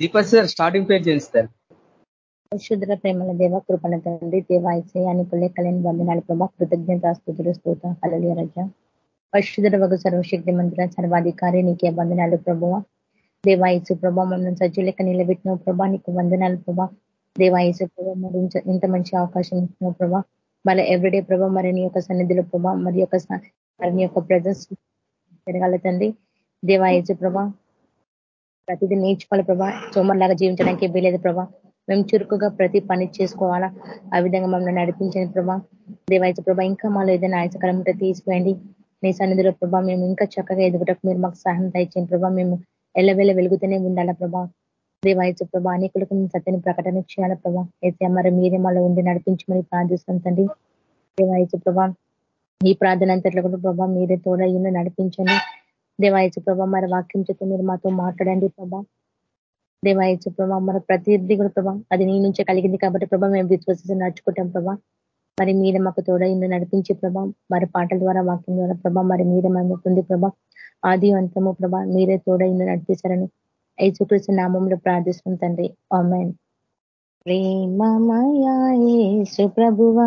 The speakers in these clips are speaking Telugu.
దీపక్ సార్ స్టార్టింగ్ పేజ్ చేస్తారు పరిశుద్ర ప్రేమల దేవ కృపణ తండ్రి దేవాయసయానికి లెక్కలేని వందనాలు ప్రభా కృతజ్ఞత స్థుతులు స్తోత కలలి రజ. పరిశుద్ర వగు సర్వశక్తి మంత్ర సర్వాధికారి నీకే వందనాలు ప్రభువ. దేవాయసు ప్రభా మమ్మల్ని సజ్జు లెక్క నిలబెట్టిన ప్రభా నీకు వందనాలు ప్రభా. దేవాయసు ప్రభా మరి ఇంత మంచి అవకాశం ఇచ్చిన ప్రభా. మళ్ళీ ఎవ్రీడే ప్రభా మరి నీ యొక్క సన్నిధిలో ప్రభా మరి యొక్క మరి నీ యొక్క ప్రజెన్స్ పెరగాల తండ్రి. దేవాయసు ప్రభా ప్రతిదీ నేర్చుకోవాలి ప్రభా. సోమర్లాగా జీవించడానికి వీలేదు ప్రభా. మేము చురుకుగా ప్రతి పని చేసుకోవాలా. ఆ విధంగా మమ్మల్ని నడిపించండి ప్రభా. దేవాయచ ప్రభా ఇంకా మాలో ఏదైనా ఆయసకరం ఉంటే తీసిపోయండి నీ సన్నిధిలో ప్రభా మేము ఇంకా చక్కగా ఎదుగుటకు మీరు మాకు సహాయం దయచేయండి ప్రభా. మేము ఎల్లవేళ వెలుగుతూనే ఉండాలా ప్రభా. దేవాయచ ప్రభా అనేకులకు మేము సత్యని ప్రకటన చేయాలా ప్రభా. అయితే మరి మీరే మాలో ఉండి నడిపించమని ప్రార్థిస్తాం తండ్రి. ప్రభా ఈ ప్రార్థన అంతట్లో కూడా ప్రభా మీరే తోడయ్యి నడిపించండి. దేవాయచు ప్రభా మరి వాక్యం చేత మీరు మాతో మాట్లాడండి ప్రభా. దేవాయచు ప్రభా మరి ప్రతిదీ కూడా ప్రభా అది నీ నుంచే కలిగింది కాబట్టి ప్రభా మేము విశ్వసిస్తూ నడుచుకుంటాం ప్రభా. మరి మీద మాకు తోడైంది నడిపించి ప్రభా మరి పాటల ద్వారా వాక్యం ద్వారా ప్రభా మరి మీరే మనకుంది ప్రభా. ఆది అంతము ప్రభా మీరే తోడైంది నడిపిస్తారని యేసుకృష్ణ నామంలో ప్రార్థిస్తున్న తండ్రి. ఆమెన్. ప్రేమమయాసు ప్రభువా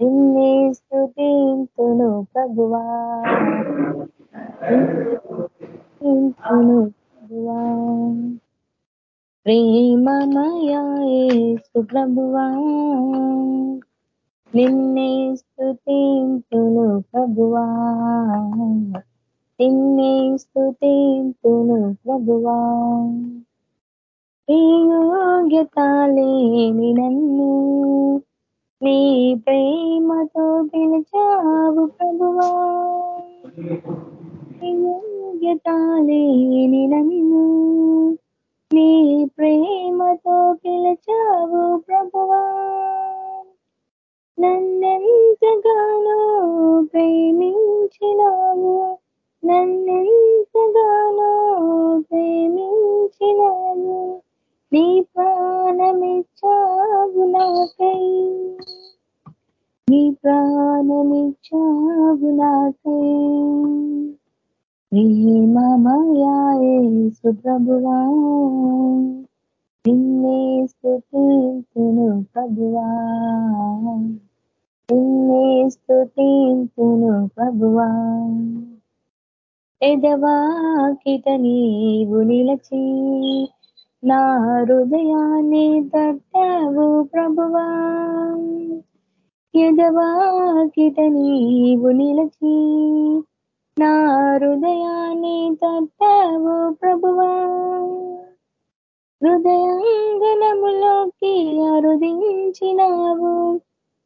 నిన్నే స్థుతింతును ప్రభువా. ప్రభువా. ప్రేమమయేసు ప్రభువా నిన్నే స్థుతింతును ప్రభువా. నిన్నే స్థుతింతును ప్రభువా. యోగ్యతాలేని నన్ను నీ ప్రేమతో పిలిచావు ప్రభువా. యోగ్యతాలేని నన్ను నీ ప్రేమతో పిలిచావు ప్రభువా. నన్నెంతగానో ప్రేమించినావు. నన్నెంతగానో ప్రేమించినావు. నీ ప్రాణమిచ్చావు నాకై. నీ ప్రాణమిచ్చావు నాకే. ప్రేమమయాసు సుప్రభువా. నిన్నే స్థుతింతును ప్రభువా. నిన్నే స్థుతింతును ప్రభువా. ఎదవాకిట నీవు నిలచి నా హృదయాన్ని తట్టావు ప్రభువా. ఎదవాకిట నీవు నిలచి నా హృదయాన్ని తట్టావు ప్రభువా. హృదయాంగనములోకి అరుదించినావు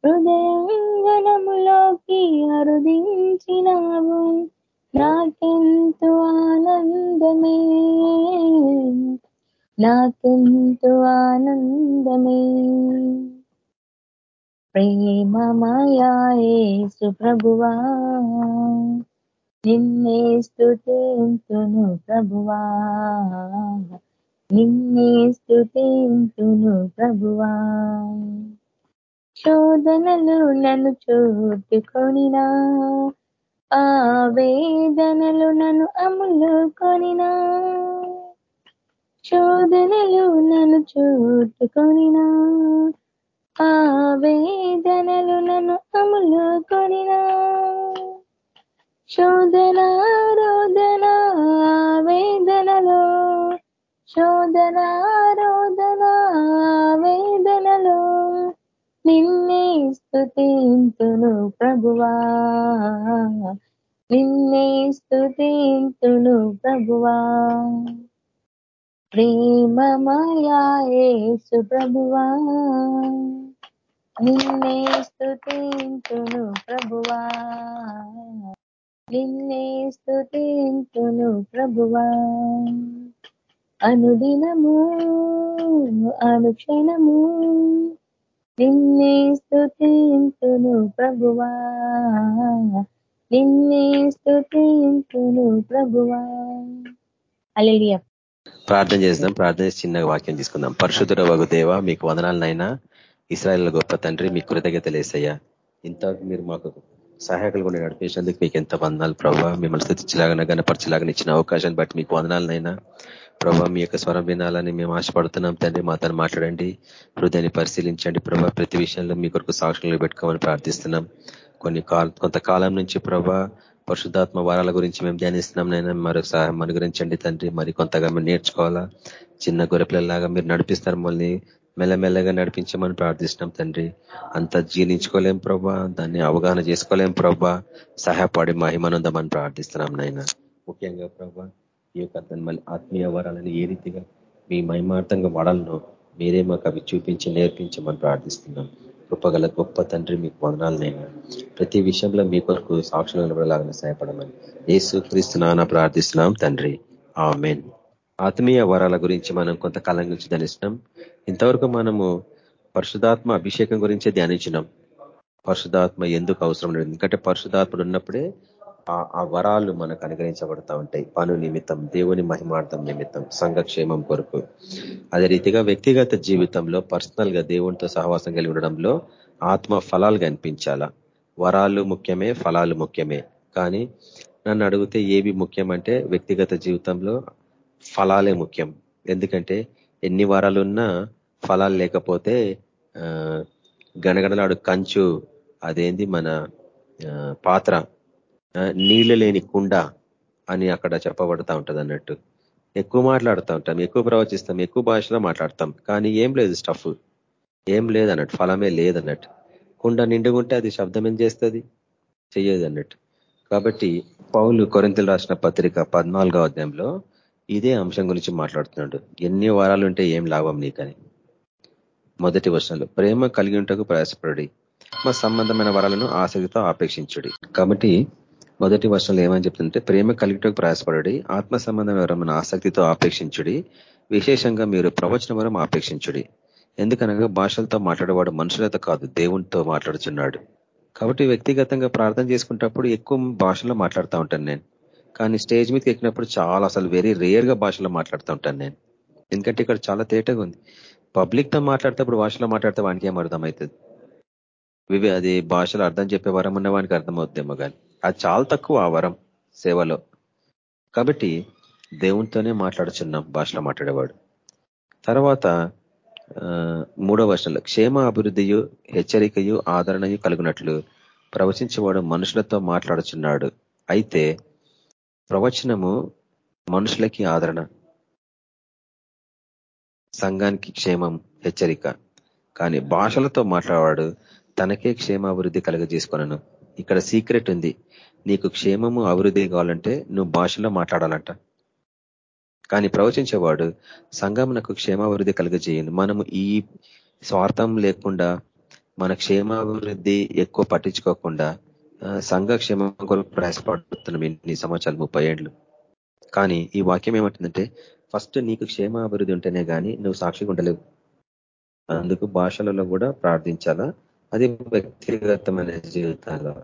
హృదయాంగనములోకి అరుదించినావు నాకెంతో ఆనందమే. నాకెంతో ఆనందమే. ప్రేమమాయేసు ప్రభువా. నిన్నే స్థుతింతును ప్రభువా. నిన్నే స్థుతింతును ప్రభువా. శోధనలు నన్ను చూపుకొనినా ఆ వేదనలు నన్ను కొనినా శోధనలు నన్ను చూపుకొనినా ఆవేదనలు నన్ను నన్ను అమ్ములుకొనినా. శోధన రోదన వేదనలో. శోధన రోదన వేదనలో. నిన్నే స్థుతింతును ప్రభువా. నిన్నే స్థుతింతును ప్రభువా. ప్రేమమయా ఏసు ప్రభువా. నిన్నే స్థుతింతును ప్రభువా. నిన్నే స్థుతింతును ప్రభువా. అనుదినము అనుక్షణము నిన్నే స్థుతింతును ప్రభువా. నిన్నే స్థుతింతును ప్రభువా. అలెలియ ప్రార్థన చేద్దాం ప్రార్థన చేసి చిన్నగా వాక్యం తీసుకుందాం. పరిశుద్ధుర వగు దేవ మీకు వదనాలనైనా. ఇస్రాయల్ గొప్ప తండ్రి మీ కృతజ్ఞతలేసయ్యా ఇంత మీరు మాకు సహాయకులు కూడా నడిపేసినందుకు మీకు ఎంత వందనాలు ప్రభావ మిమ్మల్ని స్థితిలాగా గనపరచలాగా ఇచ్చిన అవకాశాన్ని బట్టి మీకు వందనాలనైనా. ప్రభావ మీ యొక్క స్వరం వినాలని మేము ఆశపడుతున్నాం. తండ్రి మాతో మాట్లాడండి. హృదయాన్ని పరిశీలించండి ప్రభా. ప్రతి విషయంలో మీ కొరకు సాక్షులు పెట్టుకోమని ప్రార్థిస్తున్నాం. కొన్ని కొంతకాలం నుంచి ప్రభా పరిశుద్ధాత్మ వారాల గురించి మేము ధ్యానిస్తున్నాం నైనా. మరొక సహాయం అనుగ్రహించండి తండ్రి. మరి కొంతగా మేము నేర్చుకోవాలా? చిన్న గొరపిల్లలాగా మీరు నడిపిస్తారు. మళ్ళీ మెల్లమెల్లగా నడిపించమని ప్రార్థిస్తున్నాం తండ్రి. అంత జీర్ణించుకోలేం ప్రభా. దాన్ని అవగాహన చేసుకోలేం ప్రభా. సహాయపడి మహిమానందమని ప్రార్థిస్తున్నాం నాయన. ముఖ్యంగా ప్రభా ఈ యొక్క మళ్ళీ ఆత్మీయ వరాలను ఏ రీతిగా మీ మహిమార్థంగా వాడాలనో మీరే మాకు అవి చూపించి నేర్పించమని ప్రార్థిస్తున్నాం. గొప్పగల గొప్ప తండ్రి మీకు వందనాలనైనా ప్రతి విషయంలో మీ కొరకు సాక్షులు నిలబడలాగా సహాయపడమని ఏసు నాన్న ప్రార్థిస్తున్నాం తండ్రి. ఆమెన్. ఆత్మీయ వరాల గురించి మనం కొంతకాలం గురించి ధ్యానిస్తున్నాం. ఇంతవరకు మనము పరిశుధాత్మ అభిషేకం గురించే ధ్యానించినాం. పరిశుధాత్మ ఎందుకు అవసరం లేదు? ఎందుకంటే పరిశుధాత్ముడు ఉన్నప్పుడే ఆ వరాలు మనకు అనుగ్రహించబడతా ఉంటాయి. పను నిమిత్తం దేవుని మహిమార్థం నిమిత్తం సంఘక్షేమం కొరకు. అదే రీతిగా వ్యక్తిగత జీవితంలో పర్సనల్గా దేవునితో సహవాసం కలిగి ఉండడంలో ఆత్మ ఫలాలు కనిపించాలా? వరాలు ముఖ్యమే ఫలాలు ముఖ్యమే. కానీ నన్ను అడిగితే ఏవి ముఖ్యమంటే వ్యక్తిగత జీవితంలో ఫలాలే ముఖ్యం. ఎందుకంటే ఎన్ని వారాలున్నా ఫలాలు లేకపోతే గణగణలాడు కంచు అదేంది మన పాత్ర నీళ్ళు లేని కుండ అని అక్కడ చెప్పబడతా ఉంటుంది అన్నట్టు. ఎక్కువ మాట్లాడుతూ ఉంటాం ఎక్కువ ప్రవచిస్తాం ఎక్కువ భాషలో మాట్లాడతాం. కానీ ఏం లేదు స్టఫ్. ఏం లేదన్నట్టు ఫలమే లేదన్నట్టు కుండ నిండుగుంటే అది శబ్దం ఏం చేస్తుంది? చెయ్యదు అన్నట్టు. కాబట్టి పౌలు కొరింతలు రాసిన పత్రిక పద్నాలుగో అధ్యాయంలో ఇదే అంశం గురించి మాట్లాడుతున్నాడు. ఎన్ని వారాలు ఉంటే ఏం లాభం నీకని? మొదటి వర్షంలో ప్రేమ కలిగి ఉంటకు ప్రయాసపడి మా సంబంధమైన వరాలను ఆసక్తితో ఆపేక్షించుడి. కాబట్టి మొదటి వర్షంలో ఏమని చెప్తుంటే ప్రేమ కలిగిటకు ప్రయాసపడి ఆత్మ సంబంధమైన వరమును ఆసక్తితో ఆపేక్షించుడి విశేషంగా మీరు ప్రవచన వరం ఆపేక్షించుడి. ఎందుకనగా భాషలతో మాట్లాడేవాడు మనుషులతో కాదు దేవునితో మాట్లాడుచున్నాడు. కాబట్టి వ్యక్తిగతంగా ప్రార్థన చేసుకుంటప్పుడు ఎక్కువ భాషలో మాట్లాడుతూ ఉంటాను నేను. కానీ స్టేజ్ మీదకి ఎక్కినప్పుడు చాలా అసలు వెరీ రేర్గా భాషలో మాట్లాడుతూ ఉంటాను నేను. ఎందుకంటే ఇక్కడ చాలా తేటగా ఉంది. పబ్లిక్తో మాట్లాడేటప్పుడు భాషలో మాట్లాడితే వానికి ఏం అర్థమవుతుంది? వివి అది భాషలో అర్థం చెప్పే వరం ఉన్న వానికి అర్థమవుద్దేమో కానీ అది చాలా తక్కువ ఆ వరం సేవలో. కాబట్టి దేవునితోనే మాట్లాడుచున్నాం భాషలో మాట్లాడేవాడు. తర్వాత మూడో వర్షంలో క్షేమ అభివృద్ధియు హెచ్చరికయు ఆదరణయు కలిగినట్లు ప్రవచించేవాడు మనుషులతో మాట్లాడుచున్నాడు. అయితే ప్రవచనము మనుషులకి ఆదరణ సంఘానికి క్షేమం హెచ్చరిక. కానీ భాషలతో మాట్లాడవాడు తనకే క్షేమాభివృద్ధి కలుగజేసుకున్నాను ఇక్కడ సీక్రెట్ ఉంది. నీకు క్షేమము అభివృద్ధి కావాలంటే నువ్వు భాషలో మాట్లాడాలంట. కానీ ప్రవచించేవాడు సంఘమునకు క్షేమాభివృద్ధి కలుగజేయండి మనము ఈ స్వార్థం లేకుండా మన క్షేమాభివృద్ధి ఎక్కువ పట్టించుకోకుండా సంఘక్షేమం కొరకు ప్రయాసపడుతున్నాం ఇన్ని సంవత్సరాలు ముప్పై ఏళ్ళు. కానీ ఈ వాక్యం ఏమంటుందంటే ఫస్ట్ నీకు క్షేమాభివృద్ధి ఉంటేనే కానీ నువ్వు సాక్షిగా ఉండలేవు. అందుకు భాషలలో కూడా ప్రార్థించాలా? అది వ్యక్తిగతమైన జీవితాల్లో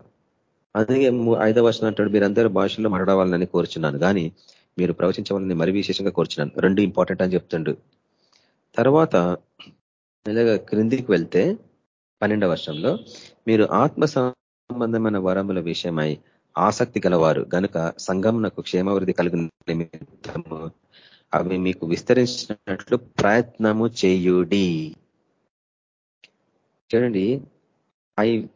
అందుకే ఐదవ వర్షం అంటాడు మీరందరూ భాషల్లో మాట్లాడవాలని కోరుచున్నాను కానీ మీరు ప్రవచించవాలని మరి విశేషంగా కోరుచున్నాను. రెండు ఇంపార్టెంట్ అని చెప్తుండు. తర్వాత ఇలాగ క్రిందికి వెళ్తే పన్నెండవ వర్షంలో మీరు ఆత్మ సంబంధమైన వరముల విషయమై ఆసక్తి గలవారు. గనుక సంఘంనకు క్షేమాభివృద్ధి కలిగిన నిమిత్తము అవి మీకు విస్తరించినట్లు ప్రయత్నము చేయుడి. చూడండి అవి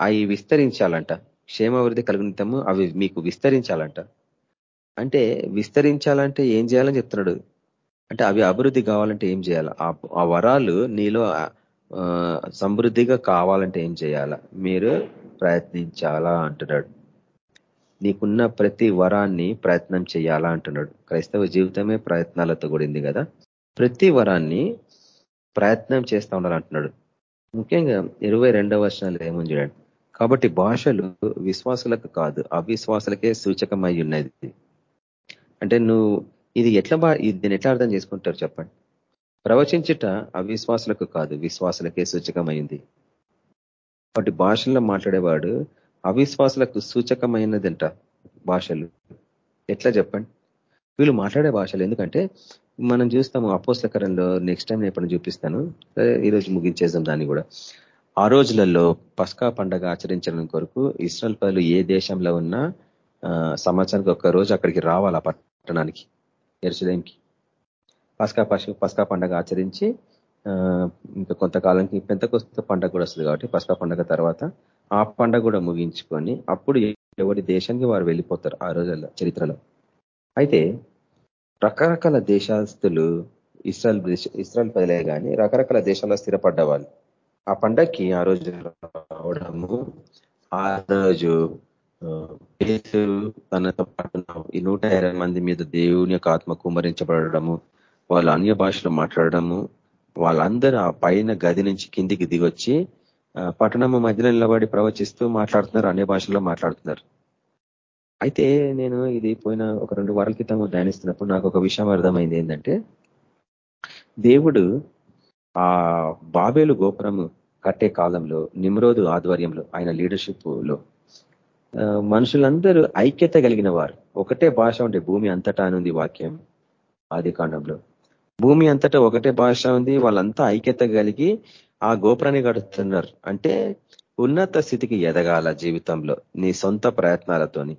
అవి విస్తరించాలంట. క్షేమాభివృద్ధి కలిగినము అవి మీకు విస్తరించాలంట. అంటే విస్తరించాలంటే ఏం చేయాలని చెప్తున్నాడు? అంటే అవి అభివృద్ధి కావాలంటే ఏం చేయాలి? ఆ వరాలు నీలో సమృద్ధిగా కావాలంటే ఏం చేయాలా? మీరు ప్రయత్నించాలా అంటున్నాడు. నీకున్న ప్రతి వరాన్ని ప్రయత్నం చేయాలా అంటున్నాడు. క్రైస్తవ జీవితమే ప్రయత్నాలతో కూడింది కదా. ప్రతి వరాన్ని ప్రయత్నం చేస్తా ఉండాలంటున్నాడు. ముఖ్యంగా ఇరవై రెండవ వర్షాలు ఏముంది చూడండి. కాబట్టి భాషలు విశ్వాసులకు కాదు అవిశ్వాసులకే సూచకమై ఉన్నది. అంటే నువ్వు ఇది ఎట్లా బా దీన్ని ఎట్లా అర్థం చేసుకుంటారు చెప్పండి. ప్రవచించుట అవిశ్వాసులకు కాదు విశ్వాసులకే సూచకమైంది. వాటి భాషల్లో మాట్లాడేవాడు అవిశ్వాసులకు సూచకమైనదంట భాషలు. ఎట్లా చెప్పండి? వీళ్ళు మాట్లాడే భాషలు ఎందుకంటే మనం చూస్తాము అపోస్తకరంలో నెక్స్ట్ టైం నేను ఎప్పుడు చూపిస్తాను. ఈరోజు ముగించేద్దాం దాన్ని కూడా. ఆ రోజులలో పస్కా పండగ ఆచరించడం కొరకు ఇస్రాయల్ పదలు ఏ దేశంలో ఉన్నా సంవత్సరానికి ఒక్క రోజు అక్కడికి రావాలి ఆ పట్టణానికి ఎరుసలేంకి పస్కా పశు పస్కా పండగ ఆచరించి ఇంకా కొంతకాలానికి పెంతకొస్త పండగ కూడా వస్తుంది కాబట్టి పస్కా పండగ తర్వాత ఆ పండగ కూడా ముగించుకొని అప్పుడు ఎవరి దేశానికి వారు వెళ్ళిపోతారు ఆ రోజుల్లో చరిత్రలో. అయితే రకరకాల దేశాస్తులు ఇస్రాయల్ ఇస్రాయల్ పదిలే కానీ రకరకాల దేశాల్లో స్థిరపడ్డ వాళ్ళు ఆ పండగకి ఆ రోజు రావడము ఆ రోజు తనతో పాటు ఈ నూట మంది మీద దేవుని యొక్క ఆత్మ కుమరించబడము వాళ్ళు అన్య భాషలో మాట్లాడడము వాళ్ళందరూ ఆ పైన గది నుంచి కిందికి దిగొచ్చి పట్టణము మధ్యలో నిలబడి ప్రవచిస్తూ మాట్లాడుతున్నారు అనే భాషల్లో మాట్లాడుతున్నారు. అయితే నేను ఇది పోయిన ఒక రెండు వారాల క్రితం ధ్యానిస్తున్నప్పుడు నాకు ఒక విషయం అర్థమైంది ఏంటంటే దేవుడు ఆ బాబేలు గోపురము కట్టే కాలంలో నిమ్రోదు ఆధ్వర్యంలో ఆయన లీడర్షిప్లో మనుషులందరూ ఐక్యత కలిగిన వారు. ఒకటే భాష ఉంటే భూమి అంతటా ఉంది వాక్యం ఆది కాండంలో. భూమి అంతటా ఒకటే భాష ఉంది వాళ్ళంతా ఐక్యత కలిగి ఆ గోపురాన్ని గడుతున్నారు అంటే ఉన్నత స్థితికి ఎదగాల జీవితంలో నీ సొంత ప్రయత్నాలతోని.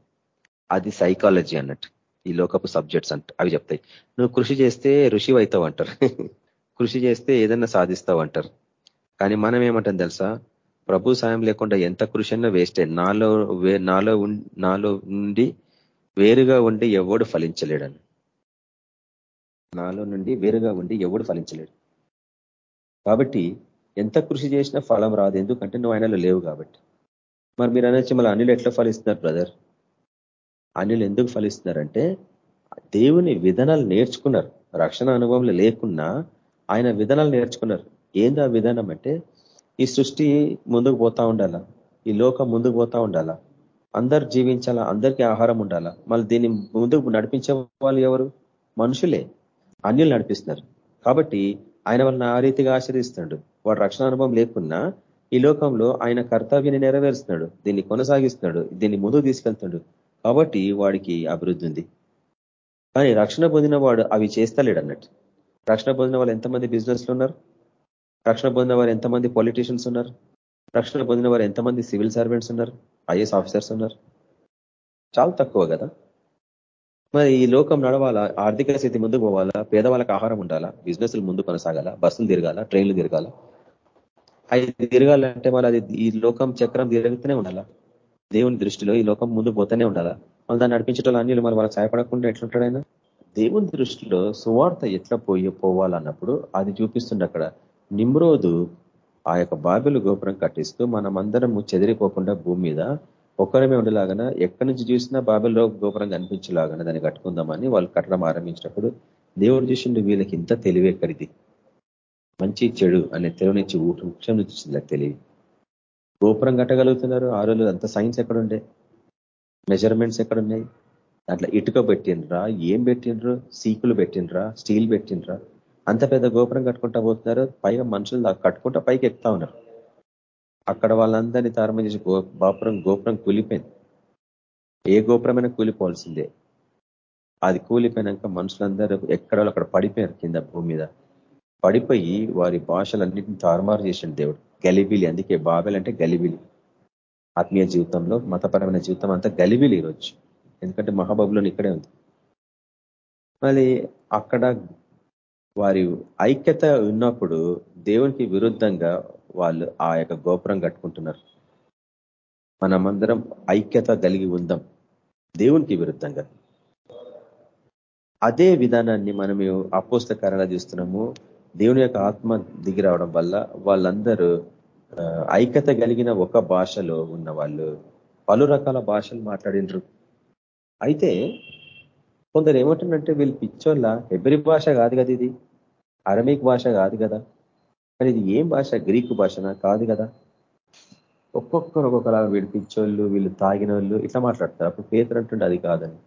అది సైకాలజీ అన్నట్టు. ఈ లోకపు సబ్జెక్ట్స్ అంట అవి చెప్తాయి. నువ్వు కృషి చేస్తే ఋషి అవుతావు అంటారు. కృషి చేస్తే ఏదన్నా సాధిస్తావు అంటారు. కానీ మనం ఏమంటాం తెలుసా? ప్రభు సాయం లేకుండా ఎంత కృషి అన్నా వేస్టే. నాలో నాలో నాలో ఉండి వేరుగా ఉండి ఎవడు ఫలించలేడని. నాలో నుండి వేరుగా ఉండి ఎవడు ఫలించలేడు. కాబట్టి ఎంత కృషి చేసినా ఫలం రాదు. ఎందుకంటే నువ్వు ఆయనలో లేవు కాబట్టి. మరి మీరు అనొచ్చి మళ్ళీ అనిలు ఎట్లా ఫలిస్తున్నారు బ్రదర్? అనిలు ఎందుకు ఫలిస్తున్నారంటే దేవుని విధానాలు నేర్చుకున్నారు. రక్షణ అనుభవంలో లేకున్నా ఆయన విధానాలు నేర్చుకున్నారు. ఏందా విధానం అంటే ఈ సృష్టి ముందుకు పోతా ఉండాలా? ఈ లోకం ముందుకు పోతా ఉండాలా? అందరు జీవించాలా? అందరికీ ఆహారం ఉండాలా? మళ్ళీ దీన్ని ముందుకు నడిపించే వాళ్ళు ఎవరు? మనుషులే. అన్యులు నడిపిస్తున్నారు. కాబట్టి ఆయన వాళ్ళని ఆ రీతిగా ఆశ్రయిస్తున్నాడు వాడు రక్షణ అనుభవం లేకున్నా ఈ లోకంలో ఆయన కర్తవ్యాన్ని నెరవేరుస్తున్నాడు. దీన్ని కొనసాగిస్తున్నాడు. దీన్ని ముందుకు తీసుకెళ్తున్నాడు. కాబట్టి వాడికి అభివృద్ధి ఉంది. కానీ రక్షణ పొందిన వాడు అవి చేస్తలేడు అన్నట్టు. రక్షణ పొందిన వాళ్ళు ఎంతమంది బిజినెస్లు ఉన్నారు? రక్షణ పొందిన వారు ఎంతమంది పొలిటీషియన్స్ ఉన్నారు? రక్షణ పొందిన వారు ఎంతమంది సివిల్ సర్వెంట్స్ ఉన్నారు? ఐఏఎస్ ఆఫీసర్స్ ఉన్నారు? చాలా తక్కువ కదా. మరి ఈ లోకం నడవాలా? ఆర్థిక స్థితి ముందుకు పోవాలా? పేదవాళ్ళకి ఆహారం ఉండాలా? బిజినెస్లు ముందు కొనసాగాల? బస్సులు తిరగాల? ట్రైన్లు తిరగాల? అది తిరగాలంటే మరి అది ఈ లోకం చక్రం తిరుగుతూనే ఉండాలా? దేవుని దృష్టిలో ఈ లోకం ముందు పోతూనే ఉండాలా? మళ్ళీ దాన్ని నడిపించడం అన్ని మరి వాళ్ళకి సహాయపడకుండా ఎట్లుంటాడైనా దేవుని దృష్టిలో సువార్త ఎట్లా పోయి పోవాలన్నప్పుడు అది చూపిస్తుండే అక్కడ. నిమ్రోదు ఆ యొక్క బాబిలు గోపురం కట్టిస్తూ మనమందరము చెదిరిపోకుండా భూమి మీద ఒక్కరమే ఉండేలాగా ఎక్కడి నుంచి చూసినా బాబెల్లో గోపురం కనిపించేలాగా దాన్ని కట్టుకుందామని వాళ్ళు కట్టడం ఆరంభించినప్పుడు దేవుడు చూసిండు వీళ్ళకి ఇంత తెలివెక్కడిది మంచి చెడు అనే తెలివినిచ్చి వృక్షం నుంచి తెలివి. గోపురం కట్టగలుగుతున్నారు. ఆ రోజు అంత సైన్స్ ఎక్కడుండే? మెజర్మెంట్స్ ఎక్కడున్నాయి? దాంట్లో ఇటుక పెట్టినరా ఏం పెట్టినరు సీకులు పెట్టినరా స్టీల్ పెట్టినరా అంత పెద్ద గోపురం కట్టుకుంటా పోతున్నారు. పైగా మనుషులు కట్టుకుంటా పైకి ఎక్కుతా ఉన్నారు. అక్కడ వాళ్ళందరినీ తారమం చేసి గోపురం గోపురం కూలిపోయింది. ఏ గోపురమైనా కూలిపోవాల్సిందే. అది కూలిపోయినాక మనుషులందరూ ఎక్కడ అక్కడ పడిపోయారు కింద భూమి మీద. పడిపోయి వారి భాషలన్నింటిని తారుమారు చేసిన దేవుడు. గలిబిలి అందుకే బాబెల్ అంటే గలిబిలి. ఆత్మీయ జీవితంలో మతపరమైన జీవితం అంతా గలిబిలి ఈరోజు. ఎందుకంటే మహాబాబులో ఇక్కడే ఉంది. మళ్ళీ అక్కడ వారి ఐక్యత ఉన్నప్పుడు దేవునికి విరుద్ధంగా వాళ్ళు ఆ యొక్క గోపురం కట్టుకుంటున్నారు. మనమందరం ఐక్యత కలిగి ఉందాం. దేవునికి విరుద్ధంగా. అదే విధానాన్ని మనం అపోస్తకారంగా చూస్తున్నాము. దేవుని యొక్క ఆత్మ దిగి రావడం వల్ల వాళ్ళందరూ ఐక్యత కలిగిన ఒక భాషలో ఉన్న వాళ్ళు పలు రకాల భాషలు మాట్లాడినరు. అయితే కొందరు ఏమంటుందంటే వీళ్ళు పిచ్చోళ్ళ ఎబ్రి భాష కాదు కదా ఇది. అరమిక్ భాష కాదు కదా. కానీ ఇది ఏం భాష? గ్రీకు భాషనా? కాదు కదా. ఒక్కొక్కరు ఒక్కొక్కలా వీళ్ళు పిచ్చోళ్ళు వీళ్ళు తాగిన వాళ్ళు ఇట్లా మాట్లాడతారు. అప్పుడు పేతురు అంటుండే అది కాదని.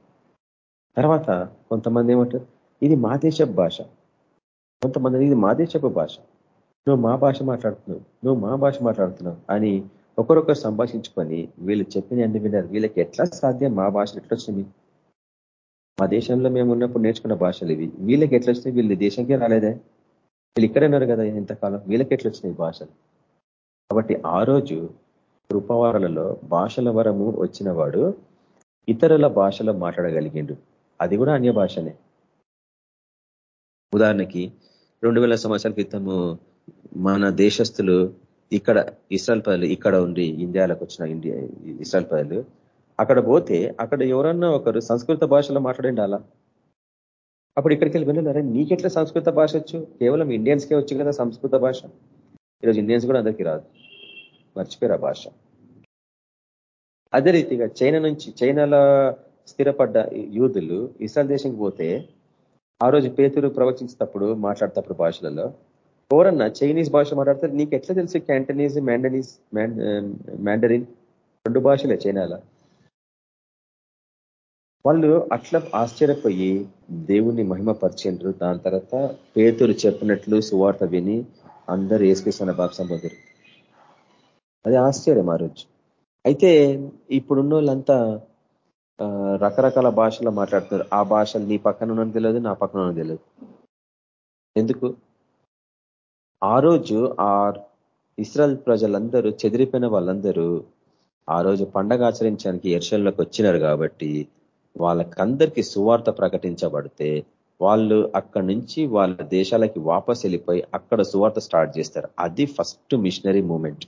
తర్వాత కొంతమంది ఏమంటారు? ఇది మా దేశపు భాష. కొంతమంది ఇది మా దేశపు భాష. నువ్వు మా భాష మాట్లాడుతున్నావు. నువ్వు మా భాష మాట్లాడుతున్నావు అని ఒకరొకరు సంభాషించుకొని వీళ్ళు చెప్పిన అన్ని విన్నారు. వీళ్ళకి ఎట్లా సాధ్యం? మా భాష ఎట్లా వచ్చింది? మా దేశంలో మేము ఉన్నప్పుడు నేర్చుకున్న భాషలు ఇవి. వీళ్ళకి ఎట్లా వచ్చినాయి? వీళ్ళు దేశంకే రాలేదే. వీళ్ళు ఇక్కడ ఉన్నారు కదా ఇంతకాలం. వీళ్ళకి ఎట్లా వచ్చినాయి భాషలు? కాబట్టి ఆ రోజు కృపవారలలో భాషల వరము వచ్చిన వాడు ఇతరుల భాషలో మాట్లాడగలిగిండు. అది కూడా అన్య భాషనే. ఉదాహరణకి రెండు వేల సంవత్సరాల క్రితము మన దేశస్తులు ఇక్కడ ఇస్రాల్ పదలు ఇక్కడ ఉండి ఇండియాలకు వచ్చిన ఇండియా ఇస్రాల్ పదలు అక్కడ పోతే అక్కడ ఎవరన్నా ఒకరు సంస్కృత భాషలో మాట్లాడండి అలా అప్పుడు ఇక్కడికి వెళ్ళి వెళ్ళినారా నీకెట్లా సంస్కృత భాష వచ్చు? కేవలం ఇండియన్స్కే వచ్చు కదా సంస్కృత భాష? ఈరోజు ఇండియన్స్ కూడా అందరికీ రాదు. మర్చిపోయారు ఆ భాష. అదే రీతిగా చైనా నుంచి చైనాలో స్థిరపడ్డ యూదులు ఇస్రాయల్ దేశంకి పోతే ఆ రోజు పేతురు ప్రవచించేటప్పుడు మాట్లాడేటప్పుడు భాషలలో ఎవరన్నా చైనీస్ భాష మాట్లాడితే నీకు ఎట్లా తెలుసు క్యాంటనీస్ మ్యాండనీస్ మ్యాండరిన్? రెండు భాషలే చైనాలో. వాళ్ళు అట్లా ఆశ్చర్యపోయి దేవుణ్ణి మహిమపరిచిండ్రు. దాని తర్వాత పేతురు చెప్పినట్లు సువార్త విని అందరూ ఏసుకృష్ణ బాప్సం పొందిరు. అది ఆశ్చర్యం ఆ రోజు. అయితే ఇప్పుడున్న వాళ్ళంతా రకరకాల భాషలో మాట్లాడుతున్నారు. ఆ భాషలు నీ పక్కన ఉన్నది తెలియదు నా పక్కన ఉన్నది తెలియదు ఎందుకు? ఆ రోజు ఆ ఇస్రాయల్ ప్రజలందరూ చెదిరిపోయిన వాళ్ళందరూ ఆ రోజు పండగ ఆచరించడానికి ఎర్షల్లోకి వచ్చినారు కాబట్టి వాళ్ళకందరికీ సువార్త ప్రకటించబడితే వాళ్ళు అక్కడి నుంచి వాళ్ళ దేశాలకి వాపస్ వెళ్ళిపోయి అక్కడ సువార్త స్టార్ట్ చేస్తారు. అది first missionary movement.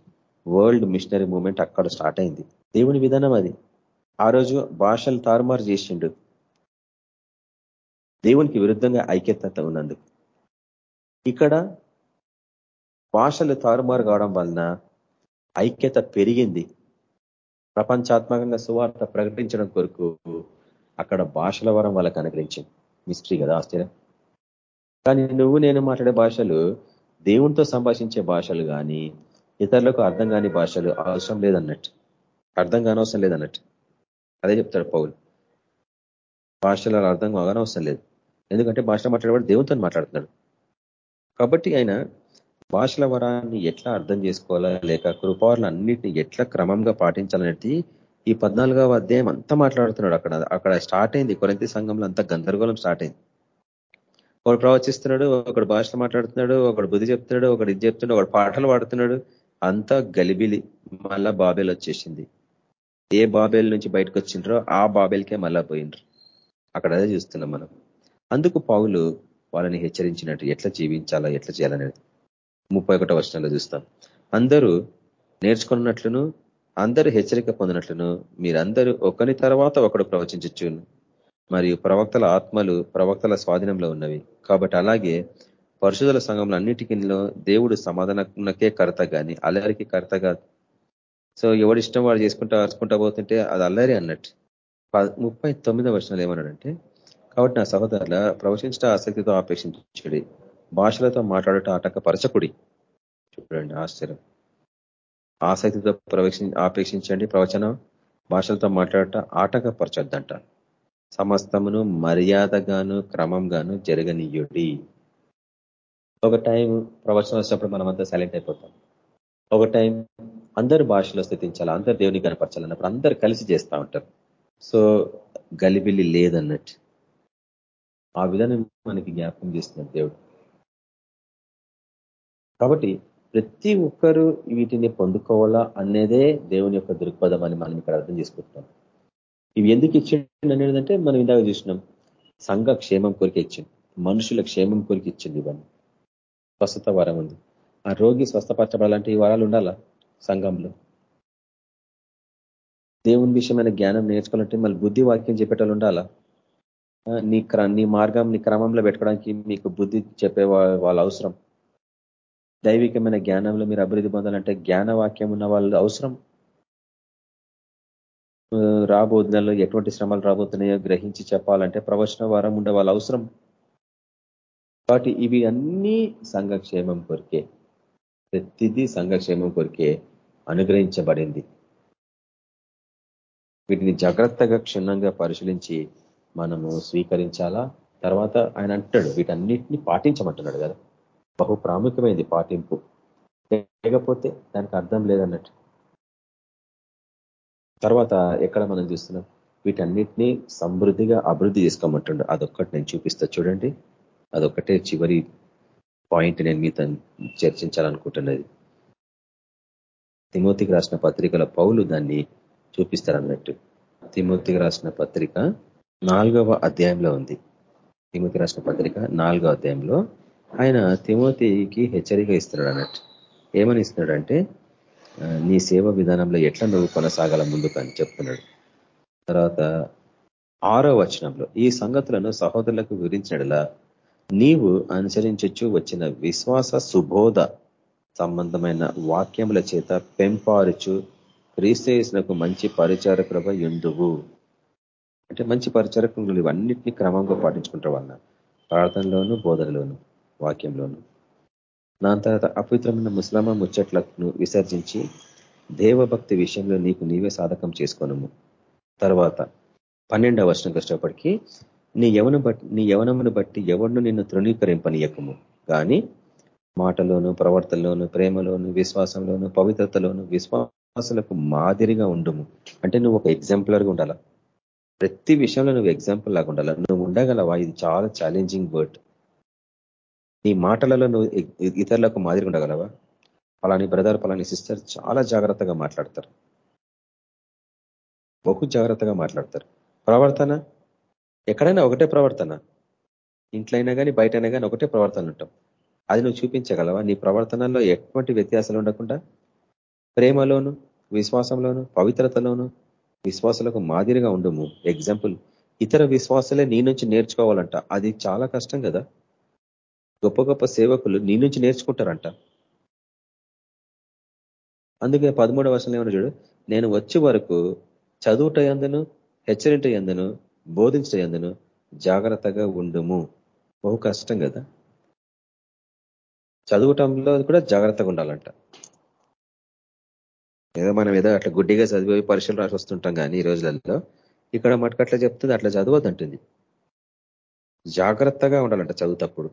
World missionary movement అక్కడ స్టార్ట్ అయింది. దేవుని విధానం అది. ఆ రోజు భాషలు తారుమారు చేసిండు. దేవునికి విరుద్ధంగా ఐక్యత ఉన్నందుకు. ఇక్కడ భాషలు తారుమారు కావడం వలన ఐక్యత పెరిగింది. ప్రపంచాత్మకంగా సువార్త ప్రకటించడం కొరకు అక్కడ భాషల వరం వాళ్ళకి అనుగ్రహించింది. మిస్టరీ కదా ఆశ్చర్యం. కానీ నువ్వు నేను మాట్లాడే భాషలు దేవునితో సంభాషించే భాషలు కానీ ఇతరులకు అర్థం కాని భాషలు అవసరం లేదన్నట్టు. అర్థం కానవసరం లేదన్నట్టు. అదే చెప్తాడు పౌలు. భాషల అర్థం కానవసరం లేదు. ఎందుకంటే భాష మాట్లాడేవాడు దేవునితో మాట్లాడుతున్నాడు. కాబట్టి ఆయన భాషల వరాన్ని ఎట్లా అర్థం చేసుకోవాలా లేక కృపాలను అన్నిటిని ఎట్లా క్రమంగా పాటించాలనేది ఈ పద్నాలుగవ అధ్యాయం అంతా మాట్లాడుతున్నాడు అక్కడ. అక్కడ స్టార్ట్ అయింది. కొరంతి సంఘంలో అంతా గందరగోళం స్టార్ట్ అయింది. ఒకడు ప్రవచిస్తున్నాడు ఒకడు భాషలు మాట్లాడుతున్నాడు ఒకడు బుద్ధి చెప్తున్నాడు ఒకడు ఇది చెప్తున్నాడు ఒకడు పాటలు పాడుతున్నాడు. అంతా గలిబిలి మళ్ళా బాబేల్ వచ్చేసింది. ఏ బాబేల్ నుంచి బయటకు వచ్చిండ్రో ఆ బాబేల్కే మళ్ళా పోయిండ్రు. అక్కడ అదే చూస్తున్నాం మనం. అందుకు పావులు వాళ్ళని హెచ్చరించినట్టు ఎట్లా జీవించాలా ఎట్లా చేయాలనేది ముప్పై ఒకటో వర్షంలో చూస్తాం. అందరూ నేర్చుకున్నట్లును అందరూ హెచ్చరిక పొందినట్లును మీరందరూ ఒకరి తర్వాత ఒకడు ప్రవచించచ్చు మరియు ప్రవక్తల ఆత్మలు ప్రవక్తల స్వాధీనంలో ఉన్నవి. కాబట్టి అలాగే పరిశుధుల సంఘంలో అన్నిటికీలో దేవుడు సమాధానకే కర్త కానీ అల్లరికి కర్త కాదు. సో ఎవడిష్టం వాడు చేసుకుంటా అరుచుకుంటా పోతుంటే అది అల్లరి అన్నట్టు. ముప్పై తొమ్మిది వర్షాలు ఏమన్నాడంటే కాబట్టి నా సహోదరుల ప్రవచించట ఆసక్తితో ఆపేక్షించుడి. భాషలతో మాట్లాడట ఆటంకపరచకుడి. చూడండి ఆశ్చర్యం. ఆసక్తితో ప్రవేశ ఆపేక్షించండి. ప్రవచనం భాషలతో మాట్లాడట ఆటంకపరచొద్దంట. సమస్తమును మర్యాదగాను క్రమంగాను జరగనీయుడి. ఒక టైం ప్రవచనం వచ్చినప్పుడు మనమంతా సైలెంట్ అయిపోతాం. ఒక టైం అందరు భాషలో స్థితించాలి అందరు దేవుని కనపరచాలన్నప్పుడు అందరు కలిసి చేస్తూ ఉంటారు. సో గలిబిల్లి లేదన్నట్టు. ఆ విధానం మనకి జ్ఞాపకం చేస్తున్నాడు దేవుడు. కాబట్టి ప్రతి ఒక్కరూ వీటిని పొందుకోవాలా అనేదే దేవుని యొక్క దృక్పథం అని మనం ఇక్కడ అర్థం చేసుకుంటున్నాం. ఇవి ఎందుకు ఇచ్చిండు అనేది మనం ఇందాక చూసినాం. సంఘ క్షేమం కొరికి ఇచ్చింది మనుషుల క్షేమం కొరికి ఇచ్చింది ఇవన్నీ. స్వస్థత వరం ఉంది. ఆ రోగి స్వస్థపరచబడాలంటే ఈ వరాలు ఉండాలా సంఘంలో? దేవుని విషయమైన జ్ఞానం నేర్చుకోవాలంటే మళ్ళీ బుద్ధి వాక్యం చెప్పేటోళ్ళు ఉండాలా? నీ నీ మార్గం నీ క్రమంలో పెట్టుకోవడానికి మీకు బుద్ధి చెప్పే వాళ్ళ అవసరం. దైవికమైన జ్ఞానంలో మీరు అభివృద్ధి పొందాలంటే జ్ఞానవాక్యం ఉన్న వాళ్ళు అవసరం. రాబోతున్నలో ఎటువంటి శ్రమలు రాబోతున్నాయో గ్రహించి చెప్పాలంటే ప్రవచన వారం ఉండే వాళ్ళ అవసరం. కాబట్టి ఇవి అన్నీ సంఘక్షేమం కొరికే ప్రతిదీ సంఘక్షేమం కొరికే అనుగ్రహించబడింది. వీటిని జాగ్రత్తగా క్షుణ్ణంగా పరిశీలించి మనము స్వీకరించాలా? తర్వాత ఆయన అంటాడు వీటన్నిటిని పాటించమంటున్నాడు కదా. బహు ప్రాముఖ్యమైనది పాటింపు. లేకపోతే దానికి అర్థం లేదన్నట్టు. తర్వాత ఎక్కడ మనం చూస్తున్నాం? వీటన్నిటినీ సమృద్ధిగా అభివృద్ధి చేసుకోమంటుండు. అదొక్కటి నేను చూపిస్తా. చూడండి. అదొక్కటే చివరి పాయింట్ నేను మీతో చర్చించాలనుకుంటున్నది. తిమోతికి రాసిన పత్రికల పౌలు దాన్ని చూపిస్తారన్నట్టు. తిమోతికి రాసిన పత్రిక నాలుగవ అధ్యాయంలో ఉంది. తిమోతి రాసిన పత్రిక నాలుగవ అధ్యాయంలో ఆయన తిమోతికి హెచ్చరిక ఇస్తున్నాడు అన్నట్టు. ఏమని ఇస్తున్నాడంటే నీ సేవ విధానంలో ఎట్లా నువ్వు కొనసాగాల ముందుకు అని చెప్తున్నాడు. తర్వాత ఆరో వచనంలో ఈ సంగతులను సహోదరులకు వివరించినలా నీవు అనుసరించచ్చు వచ్చిన విశ్వాస సుబోధ సంబంధమైన వాక్యముల చేత పెంపారుచు క్రీస్తేసినకు మంచి పరిచారకులప ఎందువు అంటే మంచి పరిచారకులు ఇవన్నిటినీ క్రమంగా పాటించుకుంటారు అన్న ప్రార్థనలోను బోధనలోను. వాక్యంలోను. దాని తర్వాత అపవిత్రమైన ముస్లామా ముచ్చట్లను విసర్జించి దేవభక్తి విషయంలో నీకు నీవే సాధకం చేసుకోనము. తర్వాత పన్నెండవ వర్షం కష్టపడికి నీ యవన బట్టి నీ యవనమును బట్టి ఎవరిను నిన్ను తృణీకరింపనీయకము. కానీ మాటలోను ప్రవర్తనలోను ప్రేమలోను విశ్వాసంలోను పవిత్రతలోను విశ్వాసులకు మాదిరిగా ఉండుము. అంటే నువ్వు ఒక ఎగ్జాంపులర్గా ఉండాలా? ప్రతి విషయంలో నువ్వు ఎగ్జాంపుల్ లాగా ఉండాలా? నువ్వు ఉండగలవా? ఇది చాలా ఛాలెంజింగ్ వర్డ్ నీ మాటలలో నువ్వు ఇతరులకు మాదిరి ఉండగలవా? పలాని బ్రదర్ పలాని సిస్టర్ చాలా జాగ్రత్తగా మాట్లాడతారు. బహు జాగ్రత్తగా మాట్లాడతారు. ప్రవర్తన? ఎక్కడైనా ఒకటే ప్రవర్తన. ఇంట్లో అయినా కానీ బయట అయినా కానీ ఒకటే ప్రవర్తన ఉంటాం. అది నువ్వు చూపించగలవా? నీ ప్రవర్తనలో ఎటువంటి వ్యత్యాసాలు ఉండకుండా? ప్రేమలోను విశ్వాసంలోను పవిత్రతలోను విశ్వాసాలకు మాదిరిగా ఉండము. ఎగ్జాంపుల్ ఇతర విశ్వాసాలే నీ నుంచి నేర్చుకోవాలంట. అది చాలా కష్టం కదా? గొప్ప గొప్ప సేవకులు నీ నుంచి నేర్చుకుంటారంట. అందుకే పదమూడవ వర్షంలో ఏమన్నా చూడు నేను వచ్చే వరకు చదువుట ఎందును హెచ్చరింట ఎందును బోధించట ఎందును జాగ్రత్తగా ఉండుము. బహు కష్టం కదా. చదువుటంలో కూడా జాగ్రత్తగా ఉండాలంట. ఏదో మనం ఏదో అట్లా గుడ్డిగా చదివి పరీక్షలు రాసి వస్తుంటాం కానీ ఈ రోజులలో ఇక్కడ మటుకట్లా చెప్తుంది అట్లా చదవద్దంటుంది. జాగ్రత్తగా ఉండాలంట చదువుతప్పుడు.